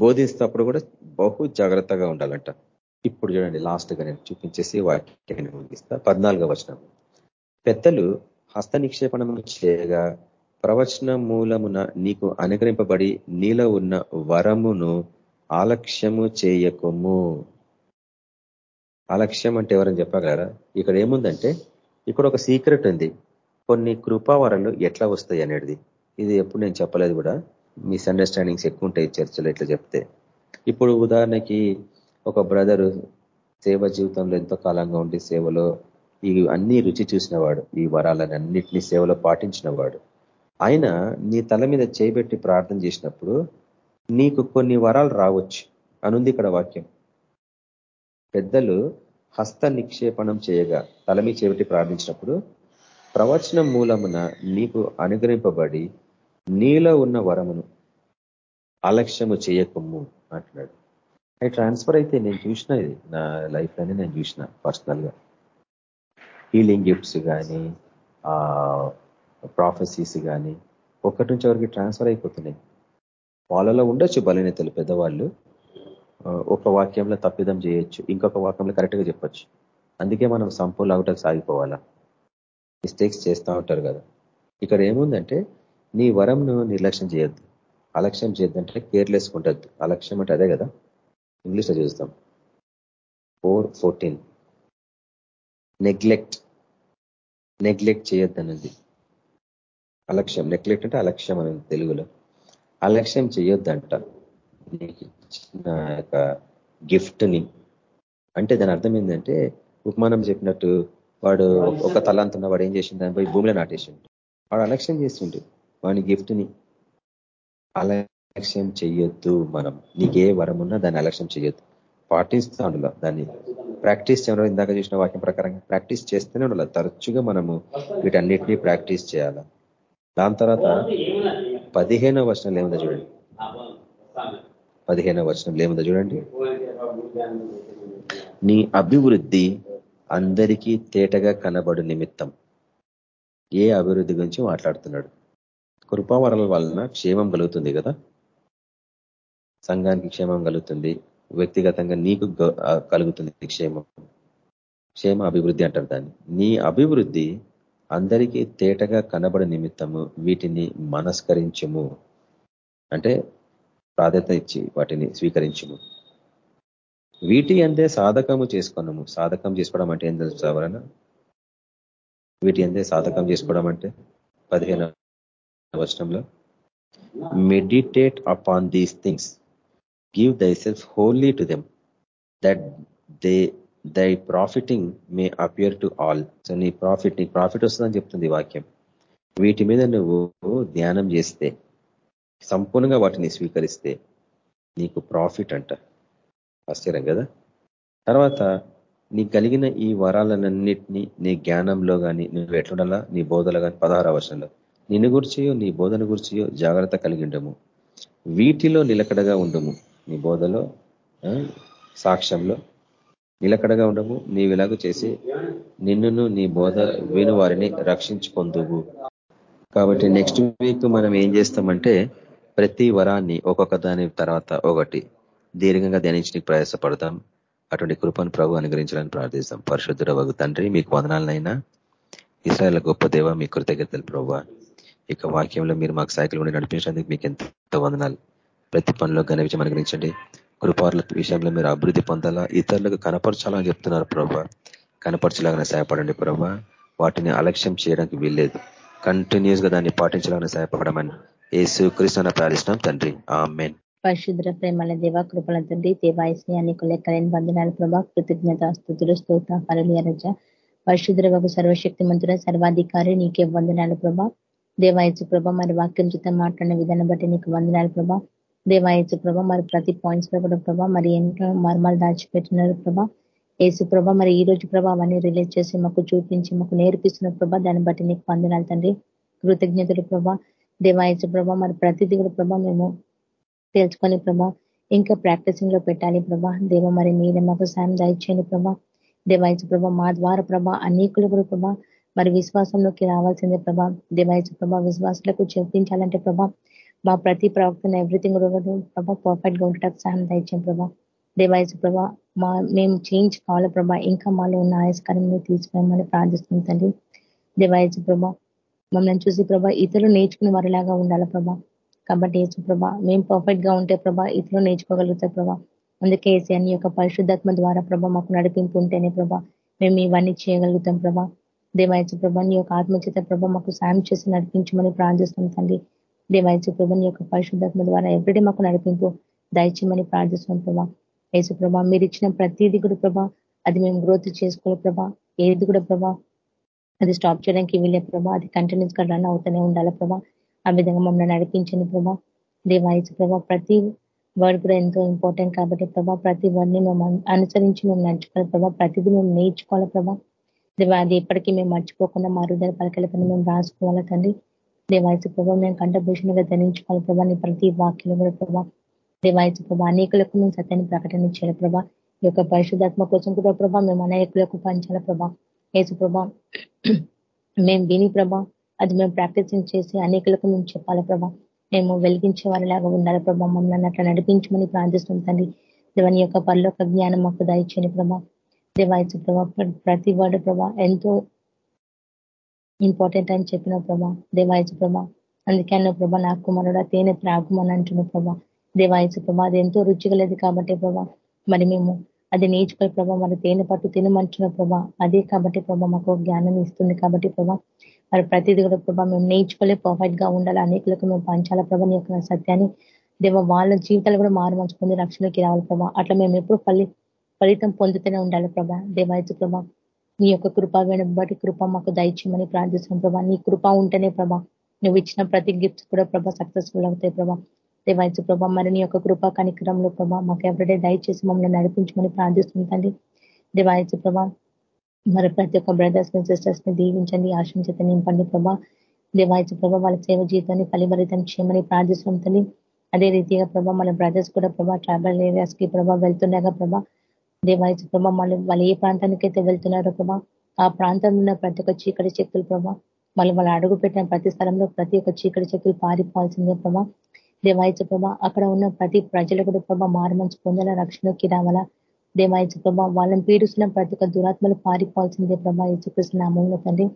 బోధిస్తప్పుడు కూడా బహు జాగ్రత్తగా ఉండాలంట. ఇప్పుడు చూడండి లాస్ట్గా నేను చూపించేసి వాక్యాన్ని ముగిస్తా. పద్నాలుగో వచనం. పెద్దలు హస్త నిక్షేపణము చేయగా ప్రవచన మూలమున నీకు అనుగ్రహింపబడి నీలో ఉన్న వరమును ఆలక్ష్యము చేయకము. ఆలక్ష్యం అంటే ఎవరని చెప్పగలరా? ఇక్కడ ఏముందంటే ఇక్కడ ఒక సీక్రెట్ ఉంది. కొన్ని కృపావరలు ఎట్లా వస్తాయి అనేది. ఇది ఎప్పుడు నేను చెప్పలేదు కూడా. మిస్అండర్స్టాండింగ్స్ ఎక్కువ ఉంటాయి చర్చలు ఎట్లా చెప్తే. ఇప్పుడు ఉదాహరణకి ఒక బ్రదరు సేవ జీవితంలో ఎంతో కాలంగా ఉండి సేవలో ఈ అన్ని రుచి చూసినవాడు ఈ వరాలని అన్నిటినీ సేవలో పాటించినవాడు. ఆయన నీ తల మీద చేయబెట్టి ప్రార్థన చేసినప్పుడు నీకు కొన్ని వరాలు రావచ్చు అనుంది ఇక్కడ వాక్యం. పెద్దలు హస్త నిక్షేపణం చేయగా తల మీద చేపట్టి ప్రార్థించినప్పుడు ప్రవచనం మూలమున నీకు అనుగ్రహింపబడి నీలో ఉన్న వరమును అలక్ష్యము చేయకము అంటున్నాడు. అది ట్రాన్స్ఫర్ అయితే నేను చూసిన ఇది. నా లైఫ్లోనే నేను చూసిన పర్సనల్గా హీలింగ్ గిఫ్ట్స్ కానీ ప్రాఫెసీస్ కానీ ఒకటి నుంచి ఎవరికి ట్రాన్స్ఫర్ అయిపోతున్నాయి. వాళ్ళలో ఉండొచ్చు బలహీనతలు పెద్దవాళ్ళు. ఒక వాక్యంలో తప్పిదం చేయొచ్చు. ఇంకొక వాక్యంలో కరెక్ట్గా చెప్పొచ్చు. అందుకే మనం సంపూర్ణ అవుటకు సాగిపోవాలా. మిస్టేక్స్ చేస్తూ ఉంటారు కదా. ఇక్కడ ఏముందంటే నీ వరంను నిర్లక్ష్యం చేయొద్దు. అలక్ష్యం చేయొద్దంటే కేర్లెస్ ఉంటుంది అలక్ష్యం అంటే అదే కదా? ఇంగ్లీష్లో చూస్తాం. ఫోర్ ఫోర్టీన్ నెగ్లెక్ట్ నెగ్లెక్ట్ చేయొద్దన్నది అలక్ష్యం. నెగ్లెక్ట్ అంటే అలక్ష్యం అనేది తెలుగులో. అలక్ష్యం చేయొద్దంట. నీకు ఇచ్చిన యొక్క గిఫ్ట్ని అంటే దాని అర్థం ఏంటంటే ఉపమానం చెప్పినట్టు వాడు ఒక తలాంతున్న వాడు ఏం చేసిండు? దాని పోయి భూమిలో నాటేసిండు. వాడు అలక్ష్యం చేసిండు. వాని గిఫ్ట్ని అలక్ష్యం చెయ్యొద్దు మనం. నీకే వరం ఉన్నా దాన్ని అలక్ష్యం చేయొద్దు పాటిస్తూ ఉండాలి దాన్ని. ప్రాక్టీస్ చేయడం ఇందాక చూసిన వాక్యం ప్రకారంగా ప్రాక్టీస్ చేస్తూనే ఉండాలి. తరచుగా మనము వీటన్నిటినీ ప్రాక్టీస్ చేయాల. దాని తర్వాత పదిహేనో వర్షంలో ఏముందో చూడండి. పదిహేనో వర్షంలో ఏముందో చూడండి. నీ అభివృద్ధి అందరికీ తేటగా కనబడు నిమిత్తం. ఏ అభివృద్ధి గురించి మాట్లాడుతున్నాడు? కృపావరాల వలన క్షేమం కలుగుతుంది కదా? సంఘానికి క్షేమం కలుగుతుంది. వ్యక్తిగతంగా నీకు కలుగుతుంది క్షేమం. క్షేమ అభివృద్ధి అంటారు దాన్ని. నీ అభివృద్ధి అందరికీ తేటగా కనబడి నిమిత్తము వీటిని మనస్కరించము. అంటే ప్రాధాన్యత ఇచ్చి వాటిని స్వీకరించము. వీటి అందే సాధకము చేసుకున్నాము సాధకం చేసుకోవడం అంటే ఏం తెలుసు ఎవరైనా వీటి అందే సాధకం చేసుకోవడం అంటే పదిహేను వర్షంలో. Meditate upon these things give thyself wholly to them that they thy profiting may appear to all so నీ ప్రాఫిట్ నీకు ప్రాఫిట్ వస్తుందని చెప్తుంది వాక్యం. వీటి మీద నువ్వు ధ్యానం చేస్తే సంపూర్ణంగా వాటిని స్వీకరిస్తే నీకు ప్రాఫిట్ అంట. ఆశ్చర్యం కదా? తర్వాత నీ కలిగిన ఈ వరాలన్నింటినీ నీ జ్ఞానంలో కానీ నువ్వు ఎట్లుండాలా? నీ బోధలో కానీ పదహార వర్షంలో నిన్ను గురిచియో నీ బోధన గురిచియో జాగ్రత్త కలిగి ఉండము వీటిలో నిలకడగా ఉండము. నీ బోధలో సాక్ష్యంలో నిలకడగా ఉండము. నీవిలాగ చేసి నిన్నును నీ బోధ విను వారిని రక్షించుకొందువు. కాబట్టి నెక్స్ట్ వీక్ మనం ఏం చేస్తామంటే ప్రతి వరాన్ని ఒక్కొక్క దాని తర్వాత ఒకటి. దీర్ఘంగా ధ్యానించడానికి ప్రయాసపడతాం. అటువంటి కృపను ప్రభు అనుగ్రహించాలని ప్రార్థిస్తాం. పరిశుద్ధుడ వగు తండ్రి మీకు వదనాలనైనా. ఇస్రాయల్ గొప్ప దేవ మీ కృతజ్ఞతలు ప్రభు. ఇక వాక్యంలో మీరు మాకు సైకిల్ ఉండి నడిపించడానికి మీకు ఎంత వందనాలు. ప్రతి పనిలో ఘన విజయం అనుగ్రహించండి. కృపారుల విషయంలో మీరు అభివృద్ధి పొందాలా? ఇతరులకు కనపరచాలని చెప్తున్నారు ప్రభా. కనపరచలాగానే సహాయపడండి ప్రభా. వాటిని అలక్ష్యం చేయడానికి వీల్లేదు. కంటిన్యూస్గా దాన్ని పాటించాలని సహాయపడమని ఏసు కృష్ణ ప్రార్థిస్తున్నాం తండ్రి. ఆ మెయిన్ పరిశుద్ర ప్రేమల దేవ కృపల తండ్రి దేవాయస్నేహానికి అనేక లెక్కలేని బంధనాలు ప్రభా. కృతజ్ఞత స్థుతులు స్తోత హరలియ రజ. పరిశుద్ర బాబు సర్వశక్తి మంత్రుల సర్వాధికారి నీకే వందనాలు ప్రభా. దేవాయచు ప్రభ మరి వాక్యం చేత మాట్లాడిన విధానం బట్టి నీకు వందనాలు ప్రభా. దేవాయచు ప్రభ మరి ప్రతి పాయింట్స్లో కూడా ప్రభా మరి ఎంతో మర్మాలు దాచిపెట్టినారు ప్రభా. ఏసు ప్రభ మరి ఈ రోజు ప్రభా అవన్నీ రిలీజ్ చేసి మాకు చూపించి మాకు నేర్పిస్తున్న ప్రభా దాన్ని బట్టి నీకు వందనాలు తండ్రి. కృతజ్ఞతలు ప్రభా. దేవాయచు ప్రభ మరి ప్రతిదీ కూడా ప్రభా మేము తెలుసుకొని ప్రభా ఇంకా ప్రాక్టీసింగ్లో పెట్టాలి ప్రభా. దేవ మరి మీద మాకు సాయం దయచేయండి ప్రభా. దేవాయచు ప్రభా మా ద్వారా ప్రభా అనేకులు కూడా ప్రభా మరి విశ్వాసంలోకి రావాల్సిందే ప్రభా. దేవాయచ ప్రభా విశ్వాసులకు చూపించాలంటే ప్రభా మా ప్రతి ప్రవక్తను ఎవ్రీథింగ్ ప్రభా పర్ఫెక్ట్గా ఉండటానికి సహాయం దయచేయం ప్రభా. దేవాయచ ప్రభా మా మేము చేంజ్ కావాలి ప్రభా. ఇంకా మాలో ఉన్న ఆయస్కారం తీసుకోమని ప్రార్థిస్తుంది తండ్రి దేవాయచ ప్రభా మమ్మల్ని చూసి ప్రభా ఇతరులు నేర్చుకునే వారిలాగా ఉండాలి ప్రభా. కాబట్టి ఏసు ప్రభా మేము పర్ఫెక్ట్గా ఉంటే ప్రభా ఇతరులు నేర్చుకోగలుగుతాయి ప్రభా. అందుకే ఏసీ అని యొక్క పరిశుద్ధాత్మ ద్వారా ప్రభా మాకు నడిపింపు ఉంటేనే ప్రభా మేము ఇవన్నీ చేయగలుగుతాం ప్రభా. దేవాయచ ప్రభా నీ యొక్క ఆత్మచేత ప్రభ మాకు సాయం చేసి నడిపించమని ప్రార్థిస్తాం తండ్రి. దేవాయచ ప్రభా నీ యొక్క పరిశుద్ధాత్మ ద్వారా ఎవ్రీడే మాకు నడిపింపు దయచేయమని ప్రార్థిస్తున్నాం ప్రభా. యేసు ప్రభా మీరు ఇచ్చిన ప్రతిదీ కూడా ప్రభా అది మేము గ్రోత్ చేసుకోవాలి ప్రభా. ఏది కూడా ప్రభా అది స్టాప్ చేయడానికి వీళ్ళే ప్రభా అది కంటిన్యూస్గా రన్ అవుతూనే ఉండాలి ప్రభా. ఆ విధంగా మమ్మల్ని నడిపించండి ప్రభా. దేవాయచు ప్రభా ప్రతి వర్డ్ కూడా ఎంతో ఇంపార్టెంట్ కాబట్టి ప్రభా ప్రతి వర్డ్ని మేము అనుసరించి మేము నడుచుకోవాలి ప్రభా. ప్రతిదీ మేము నేర్చుకోవాలి ప్రభా. దేవా అది ఎప్పటికీ మేము మర్చిపోకుండా మా హృదయ పలకలపైన మేము రాసుకోవాలి తండ్రి. దేవాయసు ప్రభావ మేము కంఠభూషణగా ధరించుకోవాలి ప్రభా. నీ ప్రతి వాక్యం కూడా ప్రభా దేవాయసు ప్రభా అనేకులకు మేము సత్యాన్ని ప్రకటన చేయాలి ప్రభా. ఈ యొక్క పరిశుధాత్మ కోసం కూడా ప్రభా మేము అనేకులకు పంచాల ప్రభా. యేసు ప్రభా మేము విని ప్రభా అది మేము ప్రాక్టీసింగ్ చేసి అనేకులకు మేము చెప్పాలి ప్రభా. మేము వెలిగించే వారిలాగా ఉండాలి ప్రభా. మమ్మల్ని అట్లా నడిపించమని ప్రార్థిస్తుంది తండ్రి. దేవని యొక్క పనిలోక జ్ఞానం మాకు దయచేని ప్రభా. దేవాయచు ప్రభా ప్రతి వర్డ్ ప్రభా ఎంతో ఇంపార్టెంట్ అని చెప్పిన ప్రభా. దేవాయచు ప్రభా అందుకే అన్న ప్రభా నా కుమారుడు తేనె త్రాగుమని అంటున్న ప్రభా. దేవాయచు ప్రభా అది ఎంతో రుచిగలేదు కాబట్టి ప్రభా మరి మేము అది నేర్చుకునే ప్రభా మరి తేనె పట్టు తినమంటున్న ప్రభా. అదే కాబట్టి ప్రభా మాకు జ్ఞానం ఇస్తుంది కాబట్టి ప్రభా మరి ప్రతిదీ కూడా ప్రభా మేము నేర్చుకోలే పర్ఫెక్ట్గా ఉండాలి అనేకులకు మేము పంచాల ప్రభా యొక్క సత్యాన్ని. దేవ వాళ్ళ జీవితాలు కూడా మారుమంచుకుంది రక్షణకి రావాలి ప్రభా. అట్లా మేము ఎప్పుడు పల్లి ఫలితం పొందుతూనే ఉండాలి ప్రభా. దేవాయచు ప్రభా నీ యొక్క కృప వెనబడి కృప మాకు దయచేయమని ప్రార్థిస్తున్నాం ప్రభా. నీ కృప ఉంటేనే ప్రభా నువ్వు ఇచ్చిన ప్రతి గిఫ్ట్స్ కూడా ప్రభా సక్సెస్ఫుల్ అవుతాయి ప్రభా. దేవాయచు ప్రభా మరి నీ యొక్క కృపా కనికరంలో ప్రభా మాకు ఎవరిడే దయచేసి మమ్మల్ని నడిపించమని ప్రార్థిస్తుంటండి దేవాయచు ప్రభా మరి ప్రతి ఒక్క బ్రదర్స్ని సిస్టర్స్ని దీవించండి ఆశించత నింపండి ప్రభా. దేవాయచు ప్రభా వాళ్ళ సేవ జీవితాన్ని ఫలిభరితం చేయమని ప్రార్థిస్తుంటుంది అదే రీతిగా ప్రభా మన బ్రదర్స్ కూడా ప్రభా ట్రావెల్ ఏరియాస్కి ప్రభా వెళ్తుండగా ప్రభా దేవాయచు ప్రభా మళ్ళీ వాళ్ళు ఏ ప్రాంతానికైతే వెళ్తున్నారో ప్రభా ఆ ప్రాంతంలో ఉన్న ప్రతి ఒక్క చీకటి శక్తులు ప్రభా మళ్ళీ వాళ్ళు అడుగు పెట్టిన ప్రతి స్థలంలో ప్రతి ఒక్క చీకటి చెక్కులు పారిపోవాల్సిందే ప్రభా. దేవాయచ ప్రభా అక్కడ ఉన్న ప్రతి ప్రజలు కూడా ప్రభా మారుమంచి పొందాల రక్షణకి రావాలా. దేవాయచ ప్రభా వాళ్ళని పీడిస్తున్న ప్రతి ఒక్క దురాత్మలు పారిపోవాల్సిందే ప్రభా యేసుకృష్ణ నామంలో తండ్రి.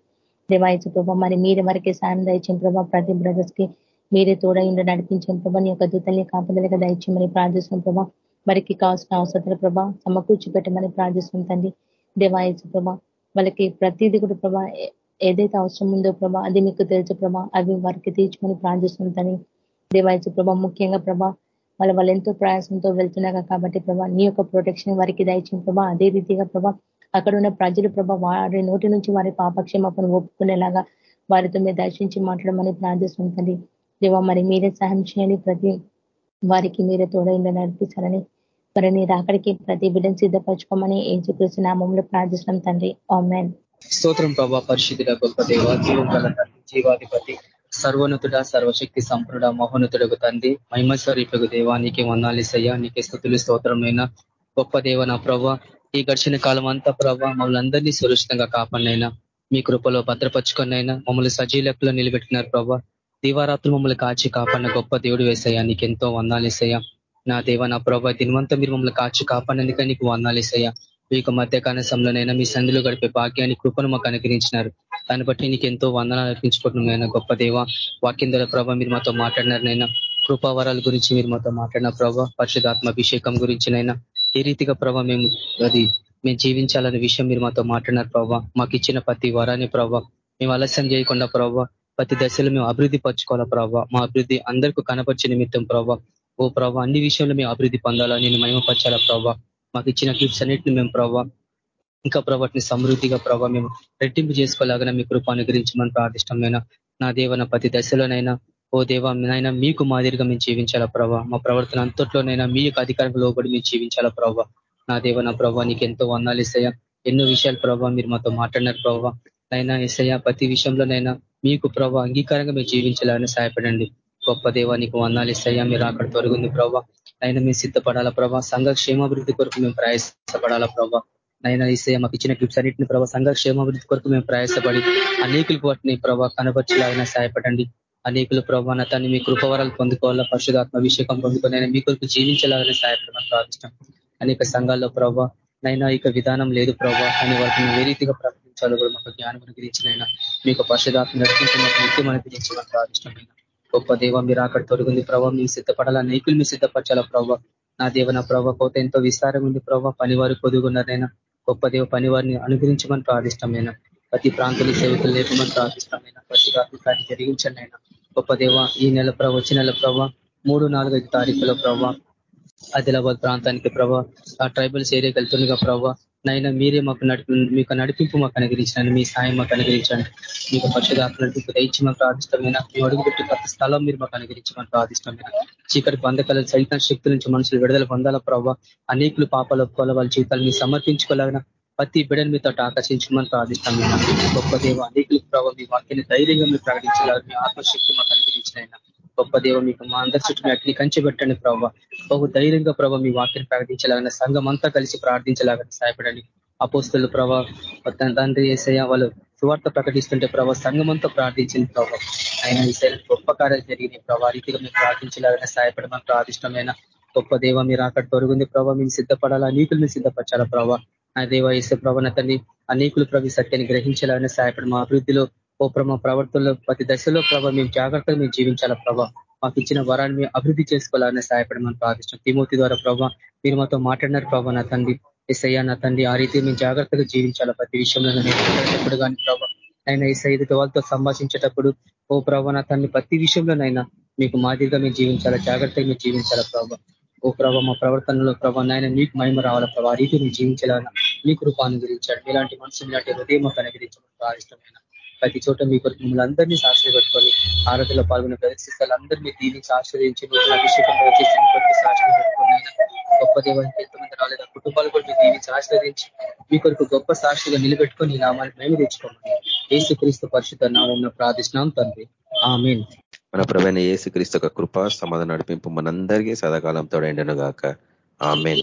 దేవాయచ ప్రభా మరి మీరు వరకే సాయం దయచిన ప్రభా ప్రతి బ్రదర్స్కి మీరే తోడైండి నడిపించిన ప్రభా నీ యొక్క దూతల్ని కాపుదలుగా దయచేయమని ప్రార్థిస్తున్న ప్రభా. వారికి కావాల్సిన అవసరాల ప్రభా సమకూర్చి పెట్టమని ప్రార్థిస్తుంది తండ్రి. దేవాయచ ప్రభా వాళ్ళకి ప్రతిదీ కూడా ప్రభా ఏదైతే అవసరం ఉందో ప్రభా అది మీకు తెలుసు ప్రభా అవి వారికి తీర్చుకొని ప్రార్థిస్తుందని దేవాయచ ప్రభా ముఖ్యంగా ప్రభా వాళ్ళ వాళ్ళు ఎంతో ప్రయాసంతో వెళ్తున్నారు కాబట్టి ప్రభా నీ యొక్క ప్రొటెక్షన్ వారికి దయచిన ప్రభా అదే రీతిగా ప్రభా అక్కడ ఉన్న ప్రజలు ప్రభా వారి నోటి నుంచి వారి పాపక్షేమపను ఒప్పుకునేలాగా వారితో మీరు దర్శించి మాట్లాడమని ప్రార్థిస్తుంది దేవా మరి మీరే సహాయం చేయండి ప్రతి వారికి మీరే తోడైందని నడిపించాలని మరి నీ రాకడికి ప్రతి బిడ్డను సిద్ధపరచుకోమని ఏం నామంలో ప్రార్థిస్తున్నాం తండ్రి. ఆమెన్. స్తోత్రం ప్రభా పరిశుద్ధుడ గొప్ప దేవ జీవం గల జీవాధిపతి సర్వోన్నతుడ సర్వశక్తి సంపన్నుడ మహోన్నతుడకు తండ్రి మహిమస్వరీపకు దేవా నీకే వందాలిసయ్యా నీకే స్థుతులు స్తోత్రమైన గొప్ప దేవ నా ప్రభా ఈ గడిచిన కాలం అంతా ప్రభా మమ్మల్ని అందరినీ సురక్షితంగా కాపాడినైనా మీ కృపలో భద్రపరుచుకున్నైనా మమ్మల్ని సజీలకులో నిలబెట్టినారు ప్రభా దివారాత్రులు మమ్మల్ని కాచి కాపాడిన గొప్ప దేవుడు వేసయ్యా నీకెంతో వందాలేసయ్యా నా దేవ నా ప్రభావ దినవంతా మీరు మమ్మల్ని కాచి కాపాడేందుకే నీకు వందాలేసయ్యా ఈ యొక్క మధ్య సమయంలోనైనా మీ సంధిలో గడిపే భాగ్యాన్ని కృపను మాకు అనుగ్రహించినారు. దాన్ని బట్టి నీకు ఎంతో వందనాలు అర్పించుకుంటున్నాయినా గొప్ప దేవ. వాక్యం ద్వారా ప్రభావ మీరు మాతో మాట్లాడినారనైనా కృపావరాల గురించి మీరు మాతో మాట్లాడిన ప్రభావ పరిశుధాత్మ అభిషేకం గురించినైనా ఏ రీతిగా ప్రభావ మేము అది మేము జీవించాలనే విషయం మీరు మాతో మాట్లాడినారు ప్రభావ మాకు ఇచ్చిన ప్రతి వరాన్ని ప్రభావ మేము ఆలస్యం చేయకుండా ప్రభావ ప్రతి దశలో మేము అభివృద్ధి పరచుకోవాలా ప్రభావ మా అభివృద్ధి అందరికీ కనపరిచే నిమిత్తం ప్రభావ ఓ ప్రభావ అన్ని విషయంలో మేము అభివృద్ధి పొందాలా? నేను మహిమపరచాలా ప్రభావ మాకు ఇచ్చిన గిఫ్ట్స్ అన్నింటిని మేము ప్రభావ ఇంకా ప్రభావిని సమృద్ధిగా ప్రభావ మేము రెట్టింపు చేసుకోలేగా మీ కృప అనుగ్రహించమని ప్రార్థిష్టమైన నా దేవన ప్రతి దశలోనైనా ఓ దేవ నైనా మీకు మాదిరిగా మేము జీవించాలా ప్రభావ మా ప్రవర్తన అంతట్లోనైనా మీ యొక్క అధికారం లోబడి మేము జీవించాలా ప్రభావ నా దేవ నా ప్రభావ నీకు ఎంతో వందాలు ఇస్తాయా ఎన్నో విషయాలు ప్రభావ మీరు మాతో మాట్లాడినారు ప్రభావ నైనా ఇసయ్యా ప్రతి విషయంలోనైనా మీకు ప్రభావ అంగీకారంగా మేము జీవించాలని సహాయపడండి. గొప్ప దేవ నీకు వందాలు ఇస్తాయా? మీరు అక్కడ తొలగింది ప్రభావ అయినా మేము సిద్ధపడాలా ప్రభావ సంఘ క్షేమాభివృద్ధి కొరకు మేము ప్రయాసపడాలా ప్రభావ నైనా ఇసే మాకు ఇచ్చిన గిఫ్ట్స్ అన్నింటిని ప్రభావ సంఘ క్షేమాభివృద్ధి కొరకు మేము ప్రయాసపడి అనేకులకు వాటిని ప్రభావ కనపరిచేలాగినా సహాయపడండి. అనేకులు ప్రభావ నతాన్ని మీ కృపవరాలు పొందుకోవాలా? పరిశుధాత్మ అభిషేకం పొందుకొని మీ కొరకు జీవించాలని సహాయపడమని ప్రార్థిష్టం అనేక సంఘాల్లో ప్రభావ నైనా ఇక విధానం లేదు ప్రభావ అని వాటిని ఏ రీతిగా ప్రకటించాలో కూడా మాకు జ్ఞానం గురించినైనా మీకు పరిశుధాత్మ నడిపించి మాకు నిత్యం అనిపించమని ప్రార్థిష్టమైన గొప్ప దేవ మీరు అక్కడ తొలగింది ప్రభావ మీ సిద్ధపడాల? నైకులు మీ సిద్ధపరచాలా ప్రభావ నా దేవ నా ప్రభావ కోత ఎంతో విస్తారం ఉంది ప్రభావ పనివారు పొదుగున్నారైనా గొప్ప దేవ పనివారిని అనుగ్రహించమని ప్రార్థిష్టమైన ప్రతి ప్రాంతాల సేవకులు లేపమని ప్రార్థిష్టమైన పరిశుధాత్మకాన్ని జరిగించండి అయినా గొప్ప దేవ ఈ నెల ప్రభావ వచ్చే నెల ప్రభావ మూడు నాలుగైదు తారీఖుల ప్రభావ ఆదిలాబాద్ ప్రాంతానికి ప్రభావ ఆ ట్రైబల్స్ ఏరియాకి వెళ్తుండగా ప్రభావ నైనా మీరే మాకు నడిపి మీకు నడిపింపు మాకు అనుగ్రహించండి మీ సాయం మాకు అనుగ్రహించండి. మీకు పరిశుధాత్మ నడిపింపు దయచి మాకు ప్రార్థిష్టమైన మీ అడుగుపెట్టి ప్రతి స్థలం మీరు మాకు అనుగ్రహించమని ప్రార్థిష్టమైన. చీకటి బంధకాల సైతం శక్తుల నుంచి మనుషులు విడుదల పొందాల ప్రభావ అనేకులు పాపాలు ఒప్పుకోవాలి వాళ్ళ జీవితాలు సమర్పించుకోలేగిన ప్రతి బిడని మీతో ఆకర్షించమని ప్రార్థిస్తాం గొప్ప దేవ అనేకులకు ప్రభావ మీ వాక్యాన్ని ధైర్యంగా మీరు ప్రకటించగలరు మీ ఆత్మశక్తి మాకు అనుగ్రహించిన గొప్ప దేవ మీకు మా అందరి చుట్టూ అట్ని కంచి పెట్టండి ప్రభావ. బహు ధైర్యంగా ప్రభావ మీ వాక్యం ప్రకటించలాగిన సంఘం అంతా కలిసి ప్రార్థించలాగని సహాయపడండి. అపోస్తులు ప్రభావ తండ్రి ఏసయ్య వాళ్ళు సువార్త ప్రకటిస్తుంటే ప్రభావ సంఘం అంతా ప్రార్థించింది ప్రభావ. ఆయన ఈ గొప్ప కార్యాలు జరిగినాయి ప్రభావ. రీతిగా మేము ప్రార్థించలాగానే సహాయపడమని ప్రార్థిష్టమైన గొప్ప దేవ మీరు అక్కడ తొరుగుంది ప్రభావ. మేము సిద్ధపడాలా? నీకులు మీరు సిద్ధపరచాలా ప్రభావ? ఆ దేవ ఇసే ప్రభావ అనేకులు ప్రభు సత్యాన్ని గ్రహించాలని సహాయపడి మా అభివృద్ధిలో ఓ ప్రభా ప్రవర్తనలో ప్రతి దశలో ప్రభావ మేము జాగ్రత్తగా మేము జీవించాలా ప్రభావ మాకు ఇచ్చిన వరాన్ని మేము అభివృద్ధి చేసుకోవాలని సహాయపడమని ప్రార్థిస్తాం తిమోతి ద్వారా ప్రభావ మీరు మాతో మాట్లాడినారు ప్రభా నా తండ్రి. ఎస్ఐయా నా తండ్రి ఆ రీతి మేము జాగ్రత్తగా జీవించాలా ప్రతి విషయంలో నేను కానీ ప్రభావ ఆయన ఈసై వాళ్ళతో సంభాషించేటప్పుడు ఓ ప్రభా నా తండ్రి ప్రతి విషయంలోనైనా మీకు మాదిరిగా మేము జీవించాలా జాగ్రత్తగా మేము జీవించాలా ప్రభావ ఓ ప్రభావ మా ప్రవర్తనలో ప్రభావ నాయన మీకు మహిమ రావాల ప్రభావ రీతి మీరు జీవించాలని మీ కృపాను గురించాడు ఇలాంటి మనసు ఇలాంటి హృదయం మాకు అనుగ్రహించడం ఇష్టమైన ప్రతి చోట మీ కొరకు మిమ్మల్ని అందరినీ సాక్షి పెట్టుకొని ఆరోగ్యంలో పాల్గొన్న ప్రదర్శిస్తారు అందరినీ దీనికి ఆశ్రయించి నూతన అభిషేకంలో గొప్ప దేవానికి ఎంతమంది రాలేదు? కుటుంబాలు కూడా మీరు దీనికి ఆశ్రయించి మీ కొరకు గొప్ప సాక్షిగా నిలబెట్టుకొని నామాన్ని మేము తెచ్చుకోమని ఏసుక్రీస్తు పరిశుద్ధ నామం ప్రార్థిస్తున్నాం తండ్రి. ఆమెన్. మన ప్రవైన ఏసుక్రీస్తు కృప సమాధానం నడిపింపు మనందరికీ సదాకాలం తోడైండను గాక. ఆమెన్.